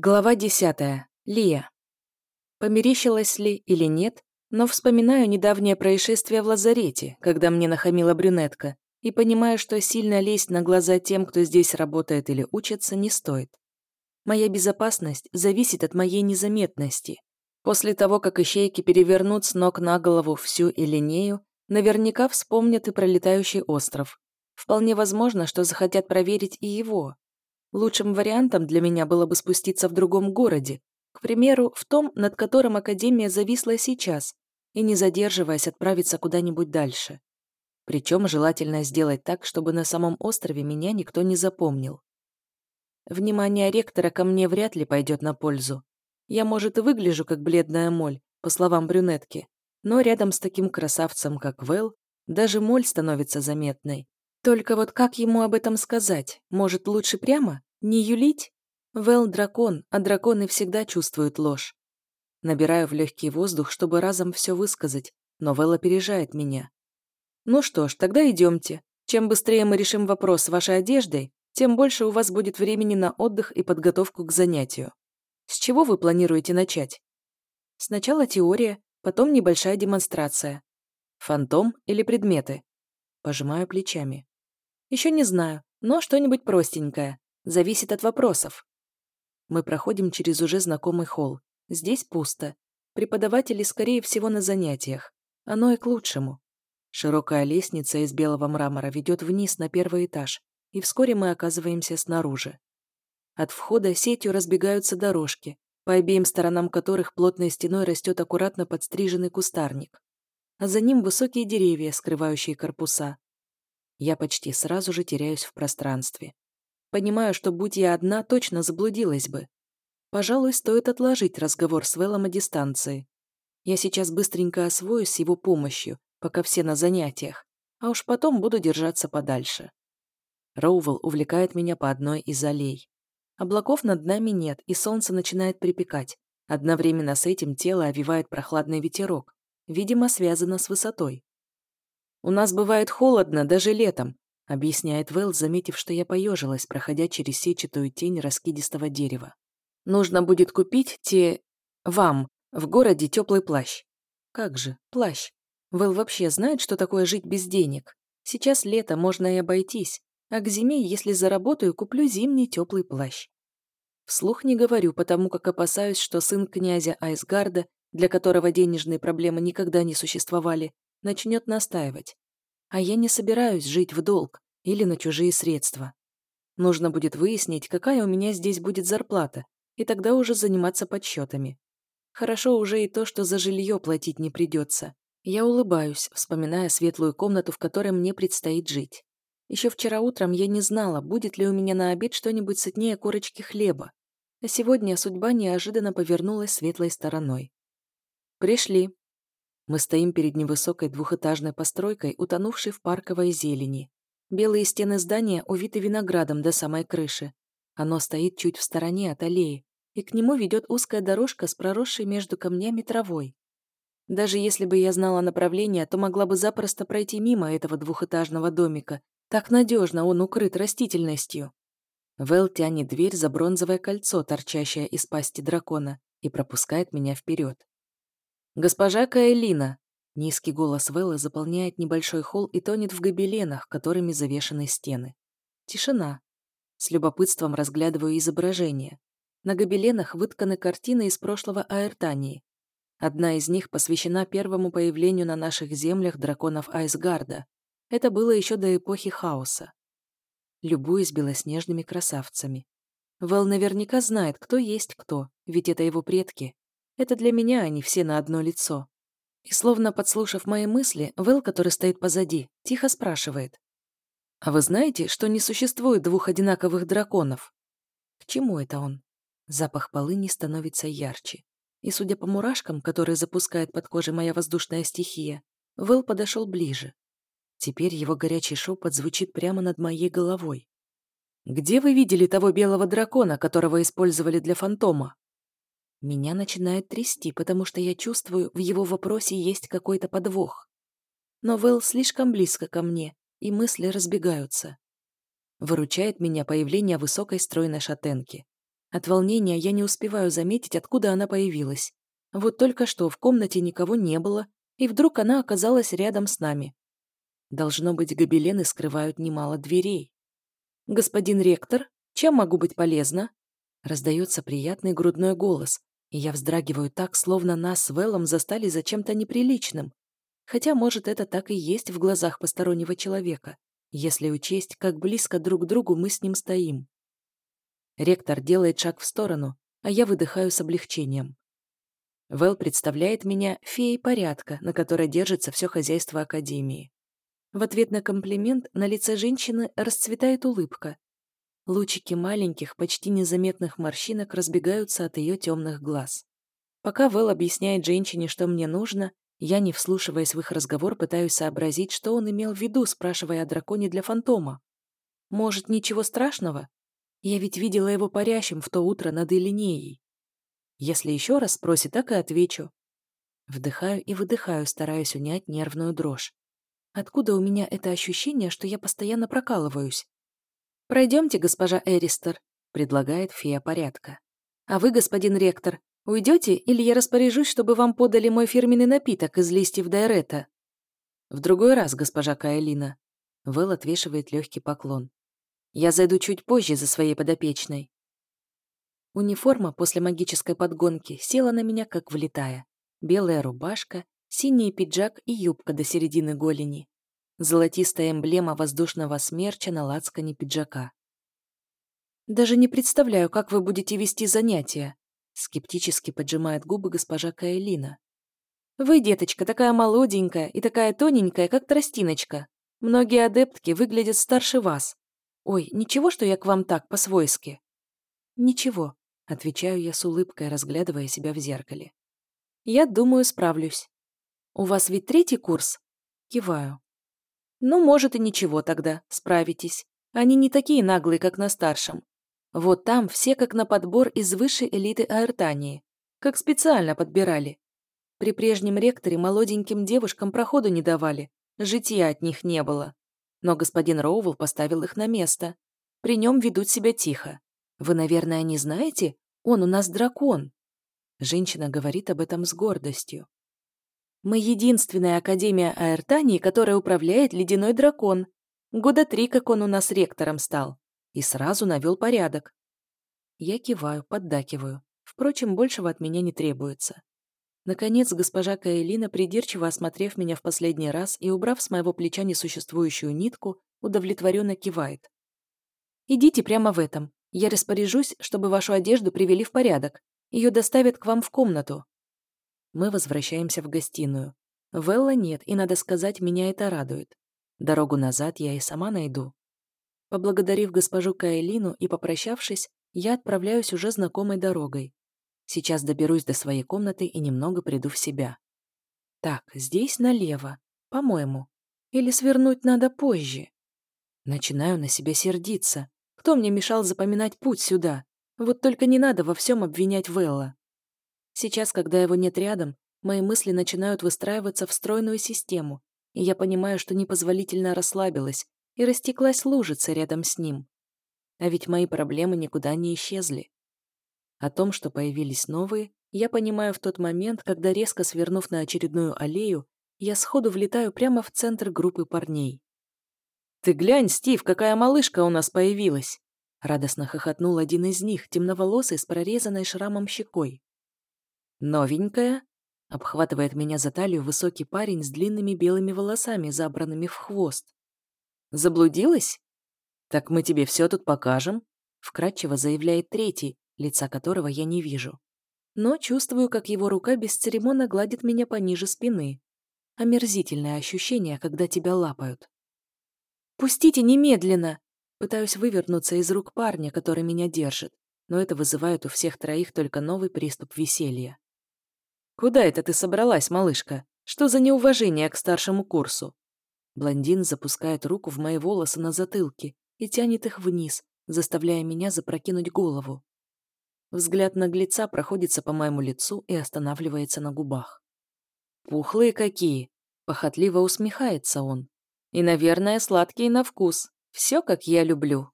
Глава десятая. Лия. Померещилась ли или нет, но вспоминаю недавнее происшествие в лазарете, когда мне нахамила брюнетка, и понимаю, что сильно лезть на глаза тем, кто здесь работает или учится, не стоит. Моя безопасность зависит от моей незаметности. После того, как ищейки перевернут с ног на голову всю Элинею, наверняка вспомнят и пролетающий остров. Вполне возможно, что захотят проверить и его, Лучшим вариантом для меня было бы спуститься в другом городе, к примеру, в том, над которым Академия зависла сейчас, и не задерживаясь отправиться куда-нибудь дальше. Причем желательно сделать так, чтобы на самом острове меня никто не запомнил. Внимание ректора ко мне вряд ли пойдет на пользу. Я, может, и выгляжу как бледная моль, по словам брюнетки, но рядом с таким красавцем, как Вэл, даже моль становится заметной. Только вот как ему об этом сказать? Может, лучше прямо? Не юлить? Вэл дракон, а драконы всегда чувствуют ложь. Набираю в легкий воздух, чтобы разом все высказать, но Вэл опережает меня. Ну что ж, тогда идемте. Чем быстрее мы решим вопрос с вашей одеждой, тем больше у вас будет времени на отдых и подготовку к занятию. С чего вы планируете начать? Сначала теория, потом небольшая демонстрация. Фантом или предметы? Пожимаю плечами. Еще не знаю, но что-нибудь простенькое. Зависит от вопросов. Мы проходим через уже знакомый холл. Здесь пусто. Преподаватели, скорее всего, на занятиях. Оно и к лучшему. Широкая лестница из белого мрамора ведет вниз на первый этаж, и вскоре мы оказываемся снаружи. От входа сетью разбегаются дорожки, по обеим сторонам которых плотной стеной растет аккуратно подстриженный кустарник. А за ним высокие деревья, скрывающие корпуса. Я почти сразу же теряюсь в пространстве. Понимаю, что будь я одна, точно заблудилась бы. Пожалуй, стоит отложить разговор с Вэллом о дистанции. Я сейчас быстренько освоюсь его помощью, пока все на занятиях, а уж потом буду держаться подальше. Роувелл увлекает меня по одной из аллей. Облаков над нами нет, и солнце начинает припекать. Одновременно с этим тело овивает прохладный ветерок, видимо, связано с высотой. «У нас бывает холодно даже летом», объясняет Вэл, заметив, что я поежилась, проходя через сетчатую тень раскидистого дерева. «Нужно будет купить те... вам в городе теплый плащ». «Как же, плащ? Вэл вообще знает, что такое жить без денег? Сейчас лето, можно и обойтись, а к зиме, если заработаю, куплю зимний теплый плащ». Вслух не говорю, потому как опасаюсь, что сын князя Айсгарда, для которого денежные проблемы никогда не существовали, начнет настаивать. А я не собираюсь жить в долг или на чужие средства. Нужно будет выяснить, какая у меня здесь будет зарплата, и тогда уже заниматься подсчетами. Хорошо уже и то, что за жилье платить не придется. Я улыбаюсь, вспоминая светлую комнату, в которой мне предстоит жить. Еще вчера утром я не знала, будет ли у меня на обед что-нибудь сытнее корочки хлеба. А сегодня судьба неожиданно повернулась светлой стороной. «Пришли», мы стоим перед невысокой двухэтажной постройкой, утонувшей в парковой зелени. Белые стены здания увиты виноградом до самой крыши. Оно стоит чуть в стороне от аллеи, и к нему ведет узкая дорожка с проросшей между камнями травой. Даже если бы я знала направление, то могла бы запросто пройти мимо этого двухэтажного домика. Так надежно он укрыт растительностью. Вэл тянет дверь за бронзовое кольцо, торчащее из пасти дракона, и пропускает меня вперед. «Госпожа Каэлина!» Низкий голос Вэлла заполняет небольшой холл и тонет в гобеленах, которыми завешаны стены. Тишина. С любопытством разглядываю изображения. На гобеленах вытканы картины из прошлого Аэртании. Одна из них посвящена первому появлению на наших землях драконов Айсгарда. Это было еще до эпохи хаоса. Любуюсь белоснежными красавцами. Вэл наверняка знает, кто есть кто, ведь это его предки. Это для меня они все на одно лицо. И словно подслушав мои мысли, Вэл, который стоит позади, тихо спрашивает. «А вы знаете, что не существует двух одинаковых драконов?» К чему это он? Запах полыни становится ярче. И, судя по мурашкам, которые запускает под кожей моя воздушная стихия, Вэл подошел ближе. Теперь его горячий шепот звучит прямо над моей головой. «Где вы видели того белого дракона, которого использовали для фантома?» Меня начинает трясти, потому что я чувствую, в его вопросе есть какой-то подвох. Но Вэл слишком близко ко мне, и мысли разбегаются. Выручает меня появление высокой стройной шатенки. От волнения я не успеваю заметить, откуда она появилась. Вот только что в комнате никого не было, и вдруг она оказалась рядом с нами. Должно быть, гобелены скрывают немало дверей. «Господин ректор, чем могу быть полезна?» Раздается приятный грудной голос, и я вздрагиваю так, словно нас с Вэллом застали за чем-то неприличным. Хотя, может, это так и есть в глазах постороннего человека, если учесть, как близко друг к другу мы с ним стоим. Ректор делает шаг в сторону, а я выдыхаю с облегчением. Вэл представляет меня феей порядка, на которой держится все хозяйство Академии. В ответ на комплимент на лице женщины расцветает улыбка. Лучики маленьких, почти незаметных морщинок разбегаются от ее темных глаз. Пока Вэл объясняет женщине, что мне нужно, я, не вслушиваясь в их разговор, пытаюсь сообразить, что он имел в виду, спрашивая о драконе для фантома. Может, ничего страшного? Я ведь видела его парящим в то утро над Элинеей. Если еще раз спросит, так и отвечу. Вдыхаю и выдыхаю, стараясь унять нервную дрожь. Откуда у меня это ощущение, что я постоянно прокалываюсь? «Пройдемте, госпожа Эристер», — предлагает фея порядка. «А вы, господин ректор, уйдете, или я распоряжусь, чтобы вам подали мой фирменный напиток из листьев дайрета?» «В другой раз, госпожа Каэлина». Вэл отвешивает легкий поклон. «Я зайду чуть позже за своей подопечной». Униформа после магической подгонки села на меня, как влетая. Белая рубашка, синий пиджак и юбка до середины голени. Золотистая эмблема воздушного смерча на лацкане пиджака. «Даже не представляю, как вы будете вести занятия», скептически поджимает губы госпожа Каэлина. «Вы, деточка, такая молоденькая и такая тоненькая, как тростиночка. Многие адептки выглядят старше вас. Ой, ничего, что я к вам так, по-свойски?» «Ничего», Отвечаю я с улыбкой, разглядывая себя в зеркале. Я думаю, справлюсь. У вас ведь третий курс? Киваю. Ну, может, и ничего тогда, справитесь. Они не такие наглые, как на старшем. Вот там все как на подбор из высшей элиты Аэртании. Как специально подбирали. При прежнем ректоре молоденьким девушкам проходу не давали. Жития от них не было. Но господин Роувелл поставил их на место. При нем ведут себя тихо. Вы, наверное, не знаете? Он у нас дракон. Женщина говорит об этом с гордостью. Мы единственная академия Аэртании, которая управляет ледяной дракон. Года три, как он у нас ректором стал. И сразу навел порядок. Я киваю, поддакиваю. Впрочем, большего от меня не требуется. Наконец, госпожа Каэлина, придирчиво осмотрев меня в последний раз и убрав с моего плеча несуществующую нитку, удовлетворенно кивает. «Идите прямо в этом. Я распоряжусь, чтобы вашу одежду привели в порядок. Ее доставят к вам в комнату. Мы возвращаемся в гостиную. Велла нет, и, надо сказать, меня это радует. Дорогу назад я и сама найду. Поблагодарив госпожу Каэлину и попрощавшись, я отправляюсь уже знакомой дорогой. Сейчас доберусь до своей комнаты и немного приду в себя. Так, здесь налево, по-моему. Или свернуть надо позже. Начинаю на себя сердиться. Кто мне мешал запоминать путь сюда? Вот только не надо во всем обвинять Велла. Сейчас, когда его нет рядом, мои мысли начинают выстраиваться в стройную систему, и я понимаю, что непозволительно расслабилась и растеклась лужица рядом с ним. А ведь мои проблемы никуда не исчезли. О том, что появились новые, я понимаю в тот момент, когда, резко свернув на очередную аллею, я сходу влетаю прямо в центр группы парней. «Ты глянь, Стив, какая малышка у нас появилась!» Радостно хохотнул один из них, темноволосый, с прорезанной шрамом щекой. «Новенькая?» — обхватывает меня за талию высокий парень с длинными белыми волосами, забранными в хвост. «Заблудилась? Так мы тебе все тут покажем», — вкратчиво заявляет третий, лица которого я не вижу. Но чувствую, как его рука бесцеремонно гладит меня пониже спины. Омерзительное ощущение, когда тебя лапают. «Пустите немедленно!» Пытаюсь вывернуться из рук парня, который меня держит, но это вызывает у всех троих только новый приступ веселья. «Куда это ты собралась, малышка? Что за неуважение к старшему курсу?» Блондин запускает руку в мои волосы на затылке и тянет их вниз, заставляя меня запрокинуть голову. Взгляд наглеца проходится по моему лицу и останавливается на губах. «Пухлые какие!» — похотливо усмехается он. И, наверное, сладкий на вкус. Все, как я люблю.